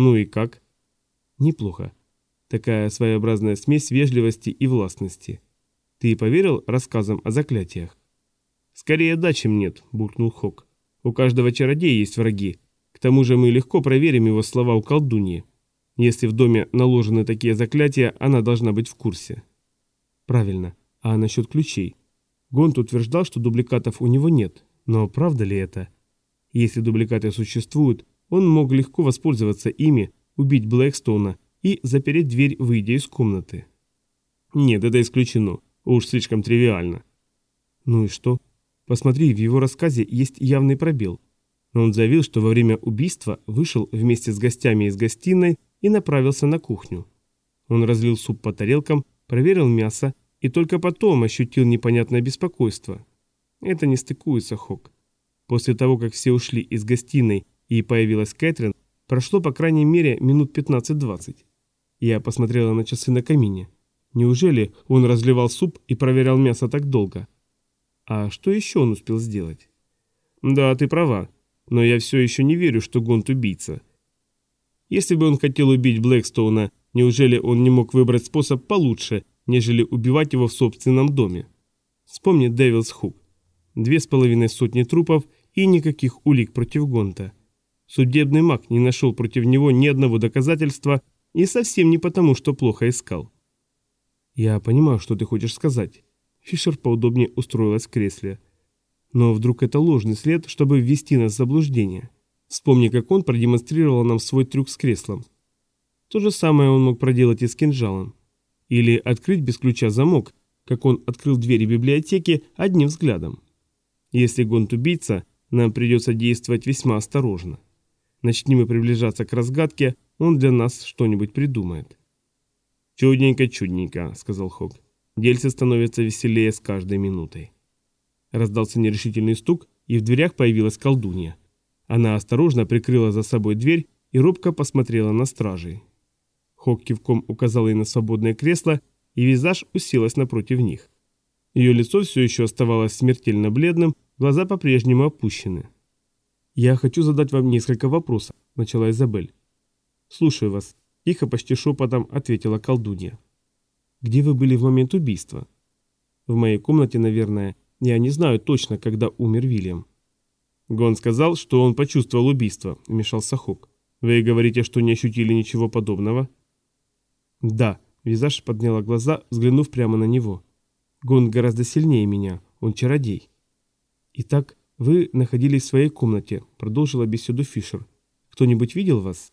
Ну и как? Неплохо. Такая своеобразная смесь вежливости и властности. Ты поверил рассказам о заклятиях? Скорее да, чем нет, буркнул Хок. У каждого чародея есть враги. К тому же мы легко проверим его слова у колдуньи. Если в доме наложены такие заклятия, она должна быть в курсе. Правильно. А насчет ключей? Гонт утверждал, что дубликатов у него нет. Но правда ли это? Если дубликаты существуют, он мог легко воспользоваться ими, убить Блэкстоуна и запереть дверь, выйдя из комнаты. Нет, это исключено. Уж слишком тривиально. Ну и что? Посмотри, в его рассказе есть явный пробел. Он заявил, что во время убийства вышел вместе с гостями из гостиной и направился на кухню. Он разлил суп по тарелкам, проверил мясо и только потом ощутил непонятное беспокойство. Это не стыкуется, Хок. После того, как все ушли из гостиной и появилась Кэтрин, прошло по крайней мере минут 15-20. Я посмотрела на часы на камине. Неужели он разливал суп и проверял мясо так долго? А что еще он успел сделать? Да, ты права, но я все еще не верю, что Гонт убийца. Если бы он хотел убить Блэкстоуна, неужели он не мог выбрать способ получше, нежели убивать его в собственном доме? Вспомни Дэвилс Хук. Две с половиной сотни трупов и никаких улик против Гонта. Судебный маг не нашел против него ни одного доказательства и совсем не потому, что плохо искал. Я понимаю, что ты хочешь сказать. Фишер поудобнее устроилась в кресле. Но вдруг это ложный след, чтобы ввести нас в заблуждение? Вспомни, как он продемонстрировал нам свой трюк с креслом. То же самое он мог проделать и с кинжалом. Или открыть без ключа замок, как он открыл двери библиотеки одним взглядом. Если Гонт убийца, нам придется действовать весьма осторожно. Начнем мы приближаться к разгадке, он для нас что-нибудь придумает. «Чудненько-чудненько», — сказал Хок. Дельце становится веселее с каждой минутой. Раздался нерешительный стук, и в дверях появилась колдунья. Она осторожно прикрыла за собой дверь и робко посмотрела на стражей. Хок кивком указал ей на свободное кресло, и визаж уселась напротив них. Ее лицо все еще оставалось смертельно бледным, глаза по-прежнему опущены. «Я хочу задать вам несколько вопросов», — начала Изабель. «Слушаю вас», — тихо, почти шепотом ответила колдунья. Где вы были в момент убийства? В моей комнате, наверное. Я не знаю точно, когда умер Вильям. Гон сказал, что он почувствовал убийство, вмешался Хук. Вы говорите, что не ощутили ничего подобного? Да, Визаж подняла глаза, взглянув прямо на него. Гон гораздо сильнее меня, он чародей. Итак, вы находились в своей комнате, продолжила беседу Фишер. Кто-нибудь видел вас?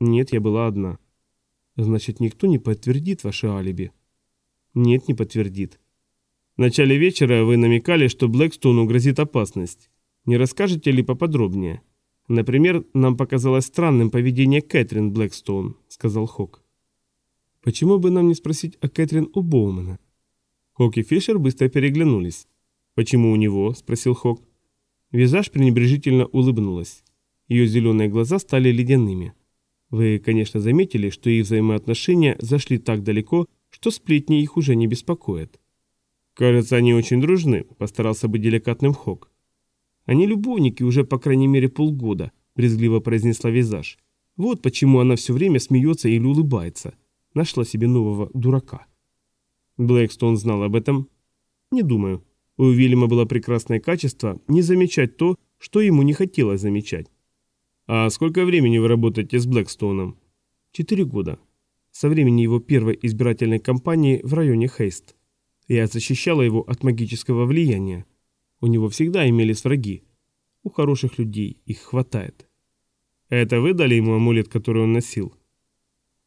Нет, я была одна. Значит, никто не подтвердит ваше алиби? Нет, не подтвердит. В начале вечера вы намекали, что Блэкстоуну грозит опасность. Не расскажете ли поподробнее? Например, нам показалось странным поведение Кэтрин Блэкстоун, сказал Хок. Почему бы нам не спросить о Кэтрин у Боумана? Хок и Фишер быстро переглянулись. «Почему у него?» – спросил Хок. Визаж пренебрежительно улыбнулась. Ее зеленые глаза стали ледяными. Вы, конечно, заметили, что их взаимоотношения зашли так далеко, что сплетни их уже не беспокоят. Кажется, они очень дружны, постарался быть деликатным Хок. Они любовники уже по крайней мере полгода, брезгливо произнесла Визаж. Вот почему она все время смеется или улыбается. Нашла себе нового дурака. Блэкстон знал об этом? Не думаю. У Уильяма было прекрасное качество не замечать то, что ему не хотелось замечать. «А сколько времени вы работаете с Блэкстоуном?» «Четыре года. Со времени его первой избирательной кампании в районе Хейст. Я защищала его от магического влияния. У него всегда имелись враги. У хороших людей их хватает». «Это вы дали ему амулет, который он носил?»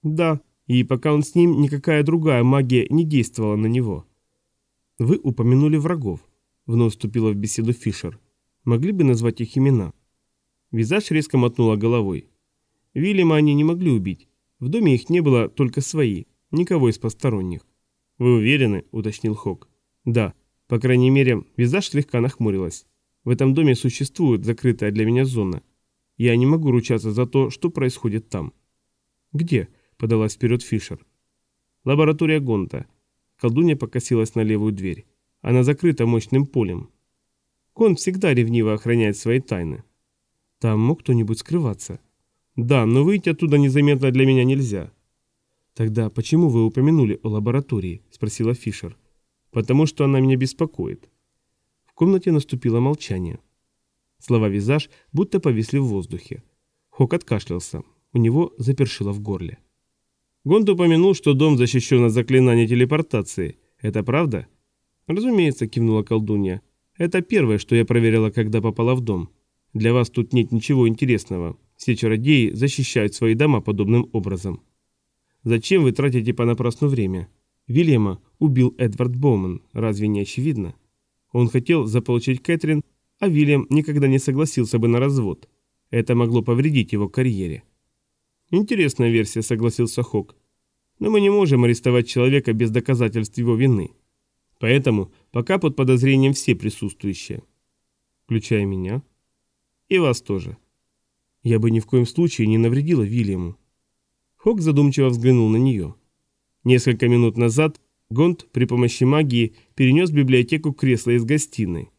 «Да, и пока он с ним, никакая другая магия не действовала на него». «Вы упомянули врагов», — вновь вступила в беседу Фишер. «Могли бы назвать их имена?» Визаж резко мотнула головой. Вильяма они не могли убить. В доме их не было только свои, никого из посторонних. «Вы уверены?» – уточнил Хок. «Да. По крайней мере, Визаж слегка нахмурилась. В этом доме существует закрытая для меня зона. Я не могу ручаться за то, что происходит там». «Где?» – подалась вперед Фишер. «Лаборатория Гонта». Колдунья покосилась на левую дверь. Она закрыта мощным полем. Гон всегда ревниво охраняет свои тайны. Там мог кто-нибудь скрываться? Да, но выйти оттуда незаметно для меня нельзя. Тогда почему вы упомянули о лаборатории? Спросила Фишер. Потому что она меня беспокоит. В комнате наступило молчание. Слова «визаж» будто повисли в воздухе. Хок откашлялся. У него запершило в горле. Гонд упомянул, что дом защищен от заклинания телепортации. Это правда? Разумеется, кивнула колдунья. Это первое, что я проверила, когда попала в дом. Для вас тут нет ничего интересного. Все чародеи защищают свои дома подобным образом. Зачем вы тратите понапрасну время? Вильяма убил Эдвард Боуман, разве не очевидно? Он хотел заполучить Кэтрин, а Вильям никогда не согласился бы на развод. Это могло повредить его карьере. Интересная версия, согласился Хок. Но мы не можем арестовать человека без доказательств его вины. Поэтому пока под подозрением все присутствующие. Включая меня. И вас тоже. Я бы ни в коем случае не навредила Вильяму. Хок задумчиво взглянул на нее. Несколько минут назад Гонт при помощи магии перенес библиотеку кресло из гостиной.